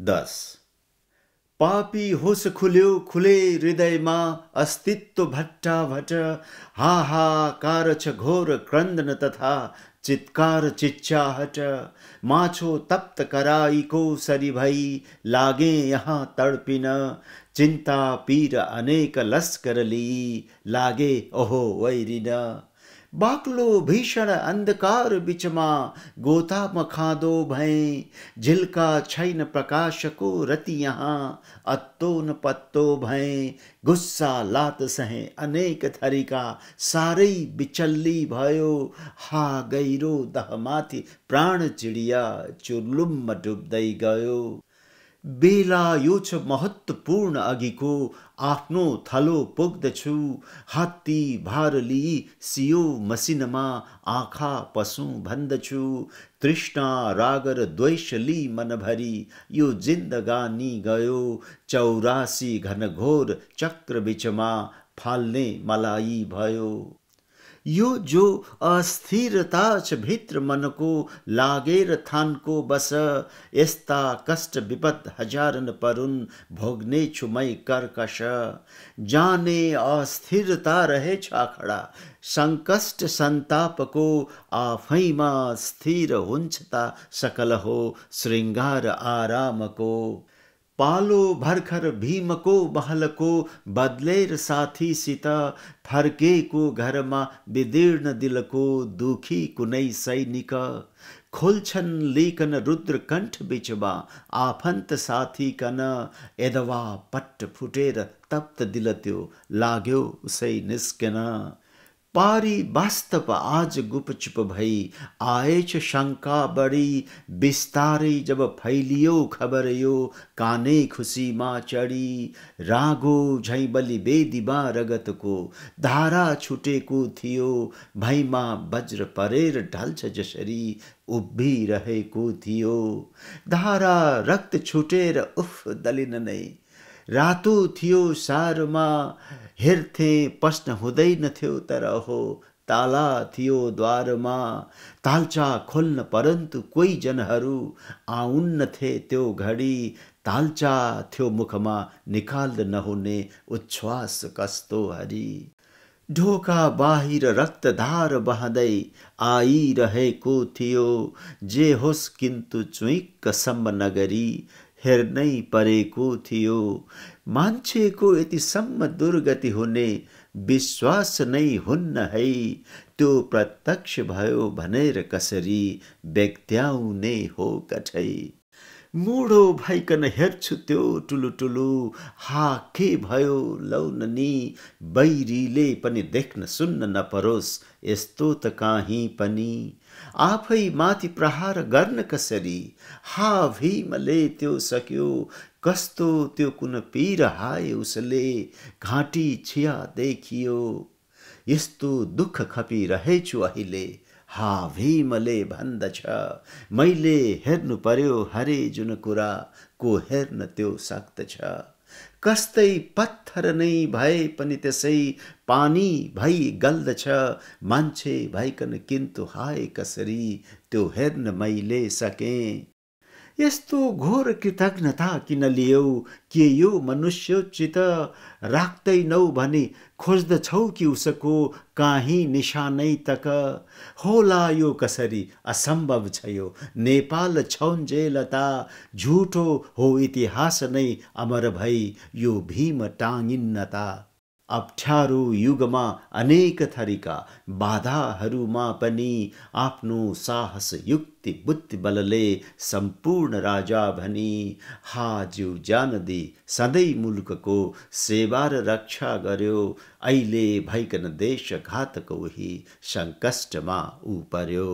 दस। पापी होस खुल्यो खुले हृदयमा अस्तित्व भट्टा भट, हाहाकार छ घोर क्रन्दन तथा चित्कार चिच्चाहट। माछो तप्त कराईको सरी भई, लागे यहाँ तडपिन। चिन्ता पीर अनेक लस्कर ली, लागे ओहो वैरिन। बाक्लो भीषण अंधकार बिचमा गोता मखादो भय झिल्का छैन प्रकाश को रति यहाँ अत्तो न पत्तो भय गुस्सा लात सहे अनेक थरीका, सारे बिचल्ली भयो, हा गहिरो दहमाथि प्राण चिडिया चुर्लुम डुब्दै गयो। बेला यो छ महत्त्वपूर्ण अघिको आफ्नो थलो पुग्दछु। हात्ती भार लिई सियो मसिनमा, आँखा पसु भन्दछु। तृष्णा रागर द्वेष लि मनभरि, यो जिन्दगानी गयो। चौरासी घनघोर चक्र बिचमा फाल्ने मलाई भयो। यो जो अस्थिरता छ भित्र मनको लागेर थानको बस। यस्ता कष्ट विपद हजारन परुन् भोग्ने छु मै कर्कश। जाने अस्थिरता रहेछ खडा सङ्कष्ट सन्तापको आफैमा स्थिर हुन्छ त सकल हो श्रृङ्गार आरामको पालो भर्खर भीमको महलको बदलेर साथीसित फर्केको घरमा विदीर्ण दिलको दुखी कुनै सैनिक। खोल्छन् लेखन रुद्र कण्ठ बिचमा आफन्त साथी कन। यदवा पट्ट फुटेर तप्त दिल त्यो लाग्यो उसै निस्कन। पारी वास्तव आज गुपचुप भई आएछ शङ्का बढी बिस्तारै जब फैलियो खबर यो कानै खुसीमा चढी। रागो झैँ बलि बेदीमा रगतको धारा छुटेको थियो भैमा वज्र परेर ढल्छ जसरी उभिरहेको थियो। धारा रक्त छुटेर उफ दलिन नै रातो थियो सारमा, हेर्थे पस्न हुँदैनथ्यो तर हो, ताला थियो द्वारमा। तालचा खोल्न परन्तु कोही जनहरू आउन्नथे त्यो घडी। तालचा थियो मुखमा निकाल्न नहुने उच्छ्वास कस्तो हरि। ढोका बाहिर रक्तधार बहँदै आइरहेको थियो, जे होस् किन्तु चुइक्कसम्म नगरी। हेर्नै परेको थियो। मान्छेको यतिसम्म दुर्गति हुने, विश्वास नै हुन्न है। त्यो प्रत्यक्ष भयो भनेर कसरी व्यक्त्याउने हो कठै। मुडो भइकन हेर्छु त्यो टुलु टुलु हा के भयो लौ नि बैरीले पनि देख्न सुन्न नपरोस् यस्तो त काहीँ पनि आफै माथि प्रहार गर्न कसरी हा भीमले त्यो सक्यो कस्तो त्यो कुन पिर हाय उसले घाँटी छिया देखियो यस्तो दुःख खपिरहेछु अहिले हा भीमले भन्दछ मैले हेर्नु पर्यो हरे जुन कुरा, को हेर्न त्यो सक्दछ कस्तै पत्थर नै भए पनि त्यसै पानी भई गल्दछ मान्छे भइकन किन्तु हाय कसरी, त्यो हेर्न मैले सकेँ। यस्तो घोर कृतज्ञता किन लियौ के यो मनुष्योचित राख्दैनौ भने खोज्दछौ कि उसको काहीँ निशानै तक होला यो कसरी असम्भव छ यो नेपाल छौन्जेलता झुटो हो इतिहास नै अमर भई यो भीम टाङ्गिन्नता अप्ठ्यारो युगमा अनेक थरीका। बाधाहरूमा पनि आफ्नो साहस युक्ति बुद्धि बलले सम्पूर्ण राजा भनी हाज्यू जानदी सधैँ मुलुकको सेवा र रक्षा गर्यो। अहिले भइकन देश घातको उही सङ्कष्टमा ऊ पर्यो